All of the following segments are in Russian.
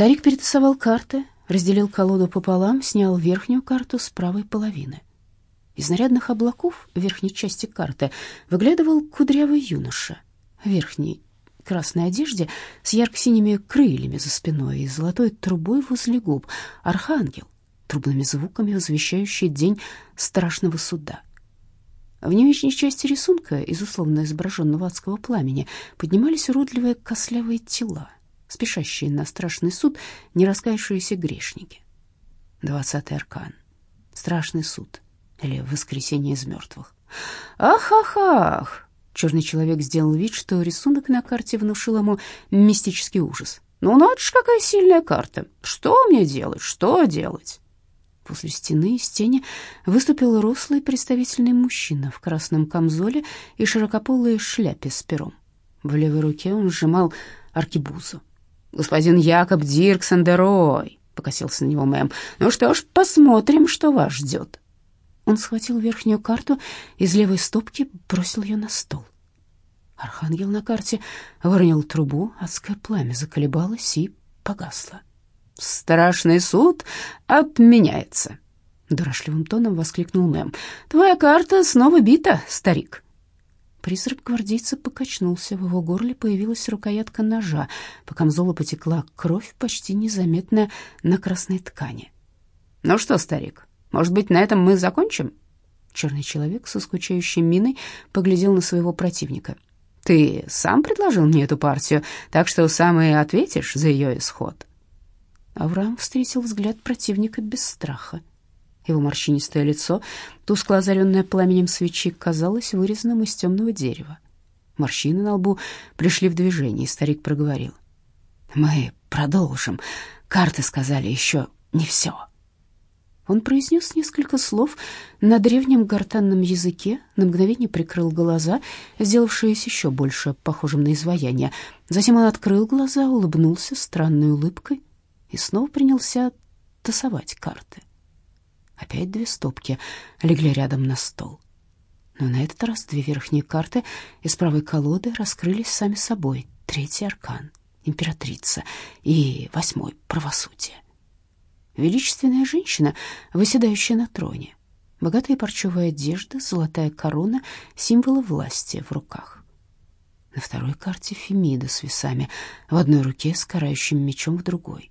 Старик перетасовал карты, разделил колоду пополам, снял верхнюю карту с правой половины. Из нарядных облаков в верхней части карты выглядывал кудрявый юноша. В верхней красной одежде с ярко-синими крыльями за спиной и золотой трубой возле губ. Архангел, трубными звуками возвещающий день страшного суда. В нижней части рисунка, из условно изображенного адского пламени, поднимались уродливые кослявые тела, спешащие на страшный суд нераскаявшиеся грешники. Двадцатый аркан. Страшный суд или воскресение из мертвых. Ах-ах-ах! Черный человек сделал вид, что рисунок на карте внушил ему мистический ужас. Ну, надо ж, какая сильная карта. Что мне делать? Что делать? После стены из тени выступил рослый представительный мужчина в красном камзоле и широкополой шляпе с пером. В левой руке он сжимал аркебузу. «Господин Якоб Дирксендерой», — покосился на него мэм, — «ну что ж, посмотрим, что вас ждет». Он схватил верхнюю карту из левой стопки, бросил ее на стол. Архангел на карте выронил трубу, адское пламя заколебалось и погасло. «Страшный суд отменяется!» Дурашливым тоном воскликнул Мэм. «Твоя карта снова бита, старик!» Призрак гвардейца покачнулся, в его горле появилась рукоятка ножа, по камзолу потекла кровь, почти незаметная на красной ткани. «Ну что, старик, может быть, на этом мы закончим?» Черный человек со скучающей миной поглядел на своего противника. «Ты сам предложил мне эту партию, так что сам и ответишь за ее исход». Авраам встретил взгляд противника без страха. Его морщинистое лицо, тускло озаренное пламенем свечи, казалось вырезанным из темного дерева. Морщины на лбу пришли в движение, и старик проговорил. «Мы продолжим. Карты сказали еще не все». Он произнес несколько слов на древнем гортанном языке, на мгновение прикрыл глаза, сделавшиеся еще больше похожим на изваяние. Затем он открыл глаза, улыбнулся странной улыбкой и снова принялся тасовать карты. Опять две стопки легли рядом на стол. Но на этот раз две верхние карты из правой колоды раскрылись сами собой. Третий аркан — императрица и восьмой — правосудие величественная женщина, выседающая на троне. Богатая парчевая одежда, золотая корона, символы власти в руках. На второй карте Фемида с весами, в одной руке с карающим мечом в другой.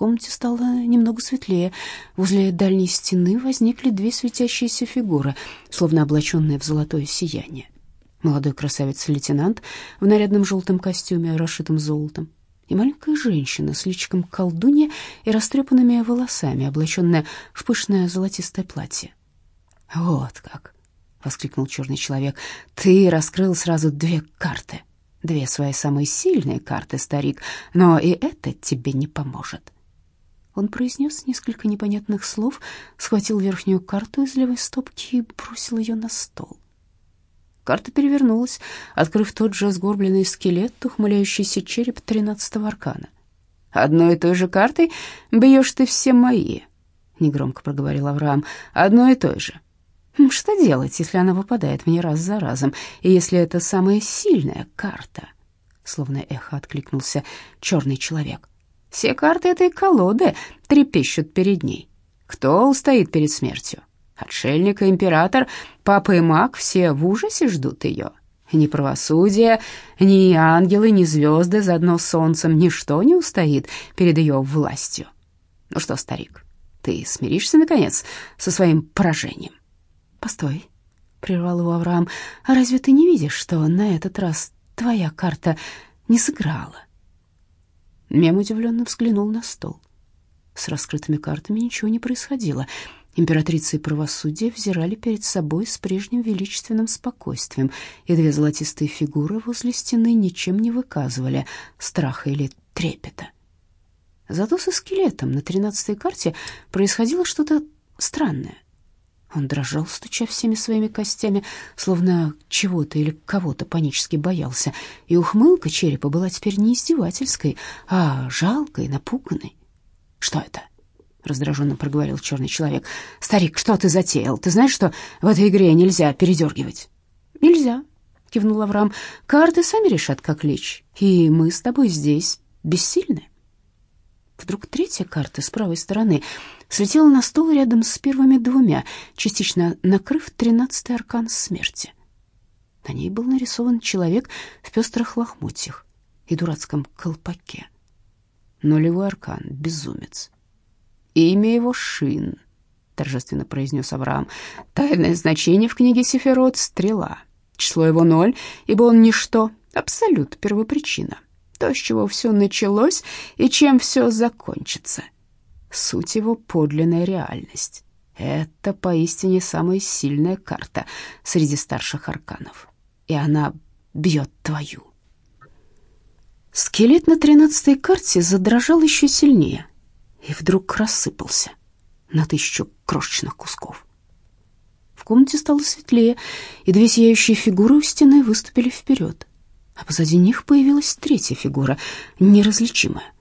Комнате стало немного светлее. Возле дальней стены возникли две светящиеся фигуры, словно облаченные в золотое сияние. Молодой красавец-лейтенант в нарядном желтом костюме, расшитом золотом, и маленькая женщина с личиком колдунья и растрепанными волосами, облаченная в пышное золотистое платье. «Вот как!» — воскликнул черный человек. «Ты раскрыл сразу две карты, две свои самые сильные карты, старик, но и это тебе не поможет». Он произнес несколько непонятных слов, схватил верхнюю карту из левой стопки и бросил ее на стол. Карта перевернулась, открыв тот же сгорбленный скелет, ухмыляющийся череп тринадцатого аркана. «Одной и той же картой бьешь ты все мои», — негромко проговорил Авраам. «Одной и той же. Что делать, если она выпадает мне раз за разом, и если это самая сильная карта?» Словно эхо откликнулся черный человек. «Все карты этой колоды трепещут перед ней. Кто устоит перед смертью? Отшельник и император, папа и маг все в ужасе ждут ее. Ни правосудие, ни ангелы, ни звезды заодно с солнцем, ничто не устоит перед ее властью. Ну что, старик, ты смиришься, наконец, со своим поражением? Постой, — прервал его Авраам, — а разве ты не видишь, что на этот раз твоя карта не сыграла? Мем удивленно взглянул на стол. С раскрытыми картами ничего не происходило — Императрица и правосудие взирали перед собой с прежним величественным спокойствием, и две золотистые фигуры возле стены ничем не выказывали страха или трепета. Зато со скелетом на тринадцатой карте происходило что-то странное. Он дрожал, стуча всеми своими костями, словно чего-то или кого-то панически боялся, и ухмылка черепа была теперь не издевательской, а жалкой, напуганной. Что это? раздраженно проговорил черный человек. Старик, что ты затеял? Ты знаешь, что в этой игре нельзя передергивать?» Нельзя, кивнул Авраам. Карты сами решат, как лечь, и мы с тобой здесь бессильны. Вдруг третья карта с правой стороны светила на стол рядом с первыми двумя, частично накрыв тринадцатый аркан смерти. На ней был нарисован человек в пестрых лохмотьях и дурацком колпаке. Нулевой аркан, безумец. Имя его Шин, торжественно произнес Авраам. Тайное значение в книге Сефирот — стрела. Число его ноль, ибо он ничто, абсолют, первопричина. То, с чего все началось и чем все закончится. Суть его — подлинная реальность. Это поистине самая сильная карта среди старших арканов. И она бьет твою. Скелет на тринадцатой карте задрожал еще сильнее и вдруг рассыпался на тысячу крошечных кусков. В комнате стало светлее, и две сияющие фигуры у стены выступили вперед, а позади них появилась третья фигура, неразличимая.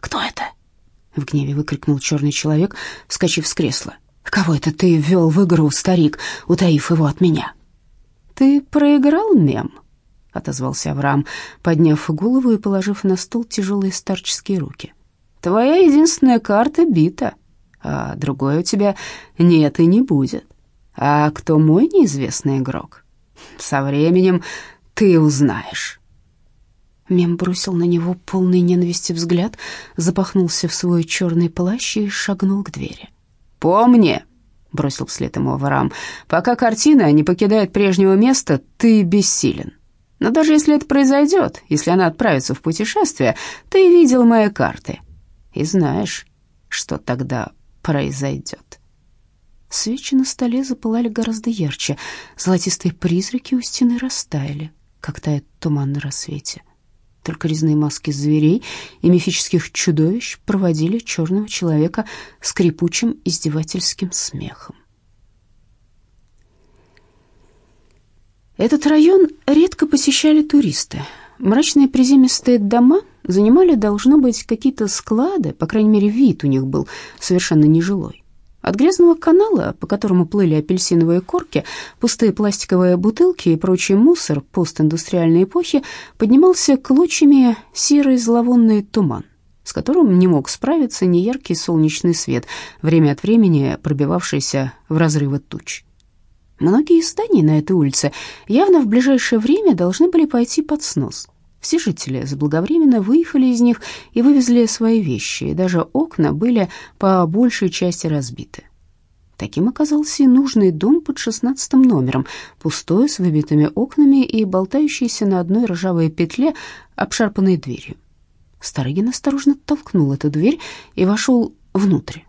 «Кто это?» — в гневе выкрикнул черный человек, вскочив с кресла. «Кого это ты ввел в игру, старик, утаив его от меня?» «Ты проиграл мем?» — отозвался Авраам, подняв голову и положив на стол тяжелые старческие руки. «Твоя единственная карта бита, а другой у тебя нет и не будет. А кто мой неизвестный игрок? Со временем ты узнаешь». Мем бросил на него полный ненависти взгляд, запахнулся в свой черный плащ и шагнул к двери. «Помни!» — бросил вслед ему Авраам. «Пока картина не покидает прежнего места, ты бессилен. Но даже если это произойдет, если она отправится в путешествие, ты видел мои карты и знаешь, что тогда произойдет. Свечи на столе запылали гораздо ярче, золотистые призраки у стены растаяли, как тает туман на рассвете. Только резные маски зверей и мифических чудовищ проводили черного человека скрипучим издевательским смехом. Этот район редко посещали туристы. Мрачные приземистые дома занимали, должно быть, какие-то склады, по крайней мере, вид у них был совершенно нежилой. От грязного канала, по которому плыли апельсиновые корки, пустые пластиковые бутылки и прочий мусор постиндустриальной эпохи, поднимался клочьями серый зловонный туман, с которым не мог справиться неяркий солнечный свет, время от времени пробивавшийся в разрывы туч. Многие из на этой улице явно в ближайшее время должны были пойти под снос. Все жители заблаговременно выехали из них и вывезли свои вещи, и даже окна были по большей части разбиты. Таким оказался и нужный дом под шестнадцатым номером, пустой, с выбитыми окнами и болтающийся на одной ржавой петле обшарпанной дверью. Старыгин осторожно толкнул эту дверь и вошел внутрь.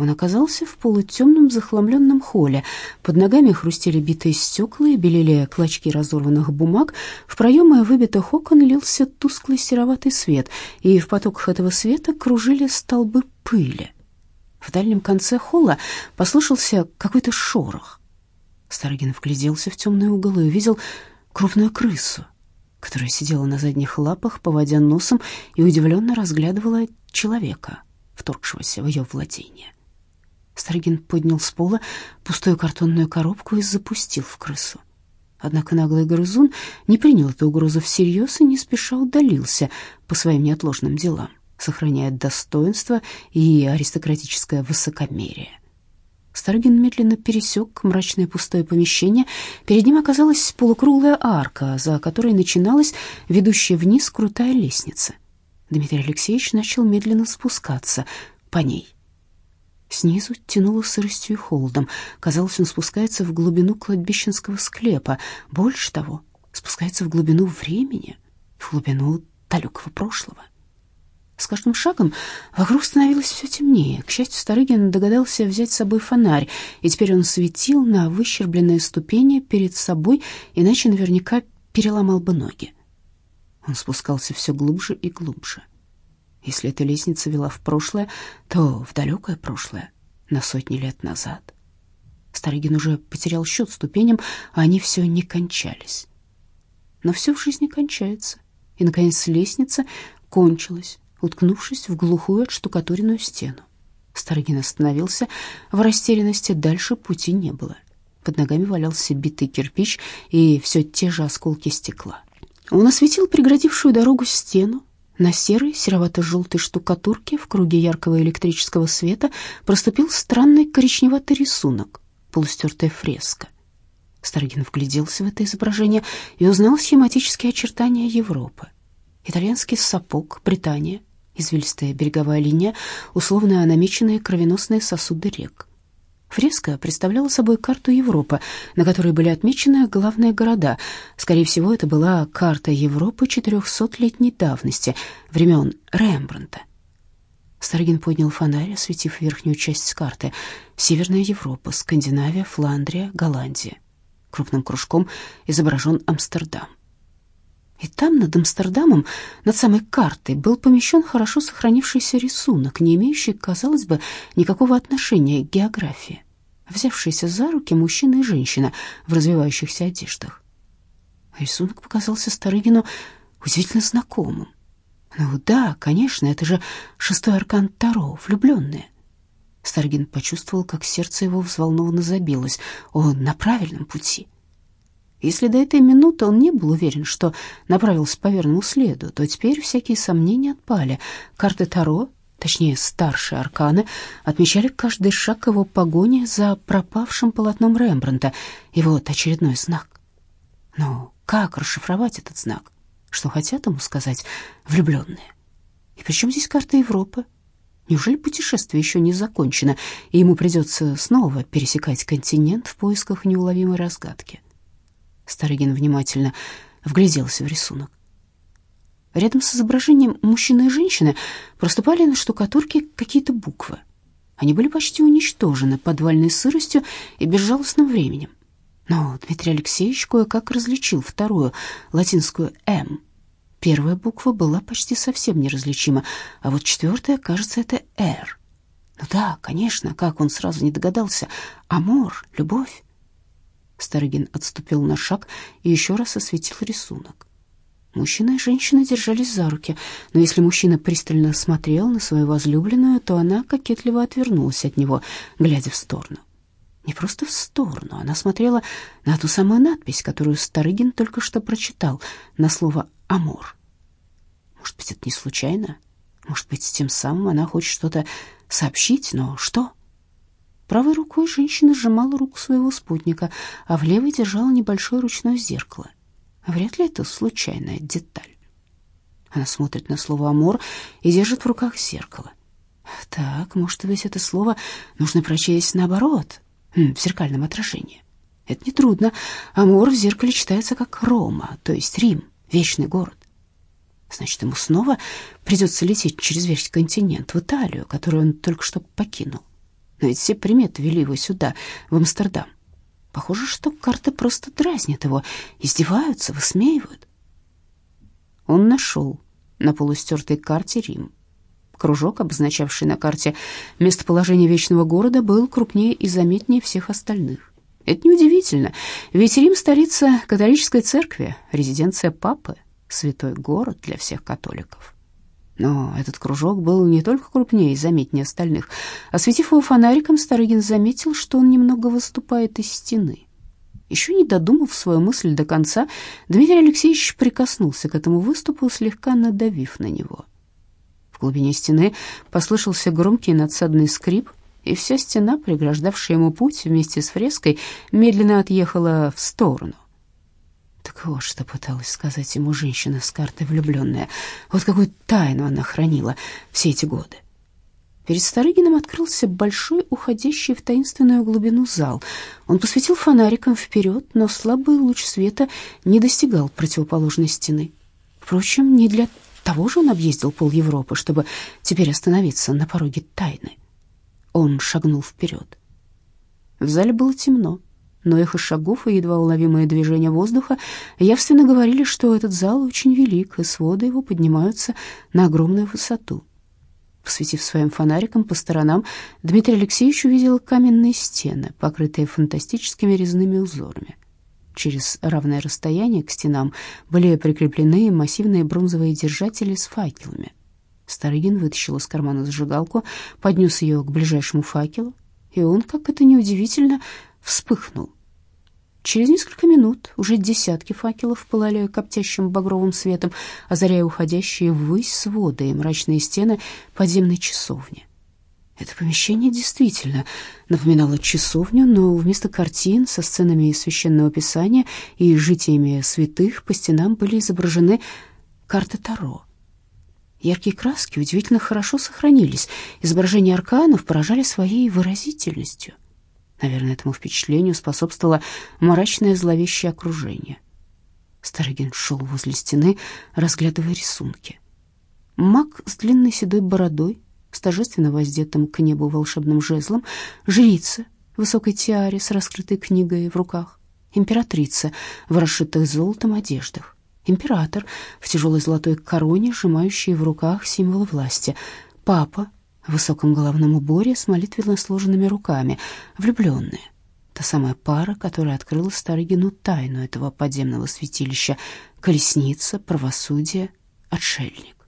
Он оказался в полутемном захламленном холле. Под ногами хрустели битые стекла и белели клочки разорванных бумаг. В проемы выбитых окон лился тусклый сероватый свет, и в потоках этого света кружили столбы пыли. В дальнем конце холла послышался какой-то шорох. Старыгин вгляделся в темный угол и увидел крупную крысу, которая сидела на задних лапах, поводя носом, и удивленно разглядывала человека, вторгшегося в ее владение. Старыгин поднял с пола пустую картонную коробку и запустил в крысу. Однако наглый грызун не принял эту угрозу всерьез и не спеша удалился по своим неотложным делам, сохраняя достоинство и аристократическое высокомерие. Старыгин медленно пересек мрачное пустое помещение. Перед ним оказалась полукруглая арка, за которой начиналась ведущая вниз крутая лестница. Дмитрий Алексеевич начал медленно спускаться по ней. Снизу тянуло сыростью и холодом. Казалось, он спускается в глубину кладбищенского склепа. Больше того, спускается в глубину времени, в глубину далекого прошлого. С каждым шагом вокруг становилось все темнее. К счастью, Старыгин догадался взять с собой фонарь, и теперь он светил на выщербленные ступени перед собой, иначе наверняка переломал бы ноги. Он спускался все глубже и глубже. Если эта лестница вела в прошлое, то в далекое прошлое, на сотни лет назад. Старыгин уже потерял счет ступеням, а они все не кончались. Но все в жизни кончается, и, наконец, лестница кончилась, уткнувшись в глухую отштукатуренную стену. Старыгин остановился в растерянности, дальше пути не было. Под ногами валялся битый кирпич и все те же осколки стекла. Он осветил преградившую дорогу стену, На серой, серовато-желтой штукатурке в круге яркого электрического света проступил странный коричневатый рисунок, полустертая фреска. Старыгин вгляделся в это изображение и узнал схематические очертания Европы. Итальянский сапог, Британия, извилистая береговая линия, условно намеченные кровеносные сосуды рек. Фреска представляла собой карту Европы, на которой были отмечены главные города. Скорее всего, это была карта Европы 400-летней давности, времен Рембрандта. Старгин поднял фонарь, осветив верхнюю часть карты. Северная Европа, Скандинавия, Фландрия, Голландия. Крупным кружком изображен Амстердам. И там, над Амстердамом, над самой картой, был помещен хорошо сохранившийся рисунок, не имеющий, казалось бы, никакого отношения к географии. Взявшиеся за руки мужчина и женщина в развивающихся одеждах. Рисунок показался Старыгину удивительно знакомым. Ну да, конечно, это же шестой аркан Таро, влюбленные. Старгин почувствовал, как сердце его взволнованно забилось. Он на правильном пути. Если до этой минуты он не был уверен, что направился по верному следу, то теперь всякие сомнения отпали. Карты Таро, точнее старшие арканы, отмечали каждый шаг его погони за пропавшим полотном Рембрандта. И вот очередной знак. Но как расшифровать этот знак? Что хотят ему сказать влюбленные? И при чем здесь карта Европы? Неужели путешествие еще не закончено, и ему придется снова пересекать континент в поисках неуловимой разгадки? Старыгин внимательно вгляделся в рисунок. Рядом с изображением мужчины и женщины проступали на штукатурке какие-то буквы. Они были почти уничтожены подвальной сыростью и безжалостным временем. Но Дмитрий Алексеевич кое-как различил вторую, латинскую «М». Первая буква была почти совсем неразличима, а вот четвертая, кажется, это «Р». Ну да, конечно, как он сразу не догадался. Амор, любовь. Старыгин отступил на шаг и еще раз осветил рисунок. Мужчина и женщина держались за руки, но если мужчина пристально смотрел на свою возлюбленную, то она кокетливо отвернулась от него, глядя в сторону. Не просто в сторону, она смотрела на ту самую надпись, которую Старыгин только что прочитал, на слово «Амор». Может быть, это не случайно? Может быть, тем самым она хочет что-то сообщить, но что? Правой рукой женщина сжимала руку своего спутника, а в левой держала небольшое ручное зеркало. Вряд ли это случайная деталь. Она смотрит на слово «амор» и держит в руках зеркало. Так, может быть, это слово нужно прочесть наоборот, в зеркальном отражении. Это нетрудно. Амор в зеркале читается как Рома, то есть Рим, вечный город. Значит, ему снова придется лететь через весь континент, в Италию, которую он только что покинул. Но ведь все приметы вели его сюда, в Амстердам. Похоже, что карты просто дразнят его, издеваются, высмеивают. Он нашел на полустертой карте Рим. Кружок, обозначавший на карте местоположение вечного города, был крупнее и заметнее всех остальных. Это неудивительно, ведь Рим — столица католической церкви, резиденция папы, святой город для всех католиков. Но этот кружок был не только крупнее и заметнее остальных. Осветив его фонариком, Старыгин заметил, что он немного выступает из стены. Еще не додумав свою мысль до конца, Дмитрий Алексеевич прикоснулся к этому выступу, слегка надавив на него. В глубине стены послышался громкий надсадный скрип, и вся стена, преграждавшая ему путь вместе с фреской, медленно отъехала в сторону. Так вот, что пыталась сказать ему женщина с картой влюбленная. Вот какую тайну она хранила все эти годы. Перед Старыгиным открылся большой, уходящий в таинственную глубину зал. Он посветил фонариком вперед, но слабый луч света не достигал противоположной стены. Впрочем, не для того же он объездил пол Европы, чтобы теперь остановиться на пороге тайны. Он шагнул вперед. В зале было темно но эхо шагов и едва уловимое движение воздуха явственно говорили, что этот зал очень велик, и своды его поднимаются на огромную высоту. Посветив своим фонариком по сторонам, Дмитрий Алексеевич увидел каменные стены, покрытые фантастическими резными узорами. Через равное расстояние к стенам были прикреплены массивные бронзовые держатели с факелами. Старыгин вытащил из кармана зажигалку, поднес ее к ближайшему факелу, и он, как это неудивительно, вспыхнул. Через несколько минут уже десятки факелов пылали коптящим багровым светом, озаряя уходящие ввысь своды и мрачные стены подземной часовни. Это помещение действительно напоминало часовню, но вместо картин со сценами священного писания и житиями святых по стенам были изображены карты Таро. Яркие краски удивительно хорошо сохранились, изображения арканов поражали своей выразительностью. Наверное, этому впечатлению способствовало мрачное зловещее окружение. Старыгин шел возле стены, разглядывая рисунки. Маг с длинной седой бородой, с торжественно воздетым к небу волшебным жезлом, жрица в высокой тиаре с раскрытой книгой в руках, императрица в расшитых золотом одеждах, император в тяжелой золотой короне, сжимающий в руках символы власти, папа в высоком головном уборе с молитвенно сложенными руками, влюбленные. Та самая пара, которая открыла Старыгину тайну этого подземного святилища, колесница, правосудие, отшельник.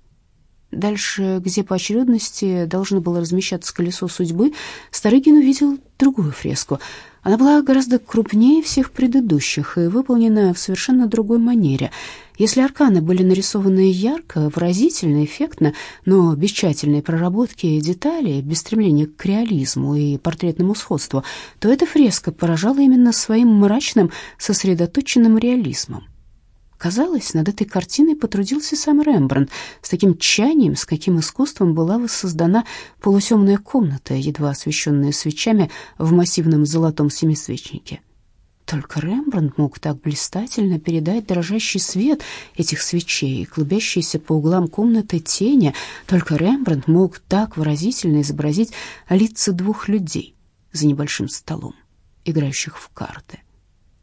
Дальше, где по очередности должно было размещаться колесо судьбы, Старыгин увидел другую фреску. Она была гораздо крупнее всех предыдущих и выполнена в совершенно другой манере. Если арканы были нарисованы ярко, выразительно, эффектно, но без тщательной проработки деталей, без стремления к реализму и портретному сходству, то эта фреска поражала именно своим мрачным, сосредоточенным реализмом. Казалось, над этой картиной потрудился сам Рембрандт с таким тщанием, с каким искусством была воссоздана полутемная комната, едва освещенная свечами в массивном золотом семисвечнике. Только Рембрандт мог так блистательно передать дрожащий свет этих свечей, клубящиеся по углам комнаты тени. Только Рембрандт мог так выразительно изобразить лица двух людей за небольшим столом, играющих в карты.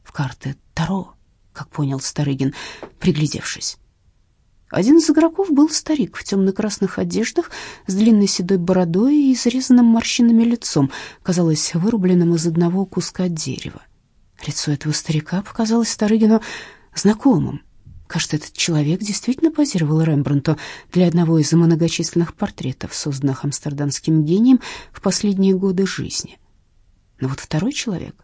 В карты Таро как понял Старыгин, приглядевшись. Один из игроков был старик в темно-красных одеждах, с длинной седой бородой и изрезанным морщинами лицом, казалось, вырубленным из одного куска дерева. Лицо этого старика показалось Старыгину знакомым. Кажется, этот человек действительно позировал Рембрандту для одного из многочисленных портретов, созданных амстердамским гением в последние годы жизни. Но вот второй человек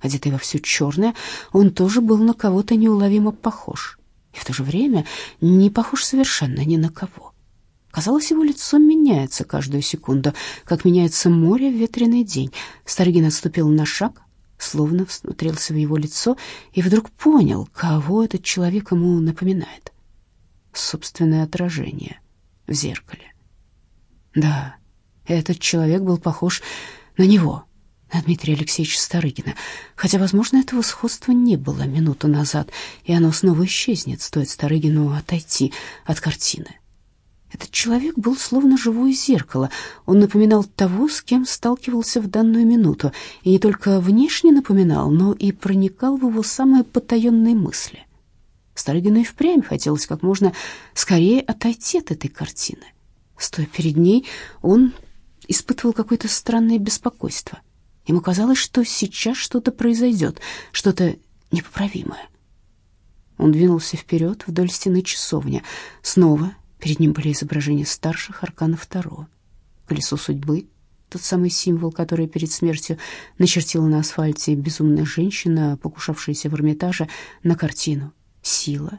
одетый во все черное, он тоже был на кого-то неуловимо похож. И в то же время не похож совершенно ни на кого. Казалось, его лицо меняется каждую секунду, как меняется море в ветреный день. Старгин отступил на шаг, словно всмотрелся в его лицо и вдруг понял, кого этот человек ему напоминает. Собственное отражение в зеркале. Да, этот человек был похож на него — Дмитрия Алексеевича Старыгина, хотя, возможно, этого сходства не было минуту назад, и оно снова исчезнет, стоит Старыгину отойти от картины. Этот человек был словно живое зеркало. Он напоминал того, с кем сталкивался в данную минуту, и не только внешне напоминал, но и проникал в его самые потаенные мысли. Старыгину и впрямь хотелось как можно скорее отойти от этой картины. Стоя перед ней, он испытывал какое-то странное беспокойство — Ему казалось, что сейчас что-то произойдет, что-то непоправимое. Он двинулся вперед вдоль стены часовни. Снова перед ним были изображения старших арканов Таро. Колесо судьбы, тот самый символ, который перед смертью начертила на асфальте безумная женщина, покушавшаяся в Эрмитаже на картину «Сила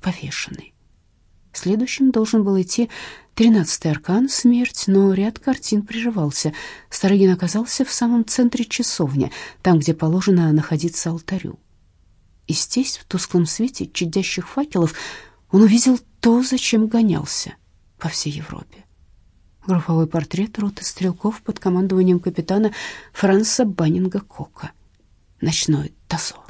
повешенной». Следующим должен был идти тринадцатый аркан — смерть, но ряд картин прерывался. Старыгин оказался в самом центре часовни, там, где положено находиться алтарю. И здесь, в тусклом свете чадящих факелов, он увидел то, зачем гонялся по всей Европе. Групповой портрет роты стрелков под командованием капитана Франца Баннинга Кока. Ночной дозор.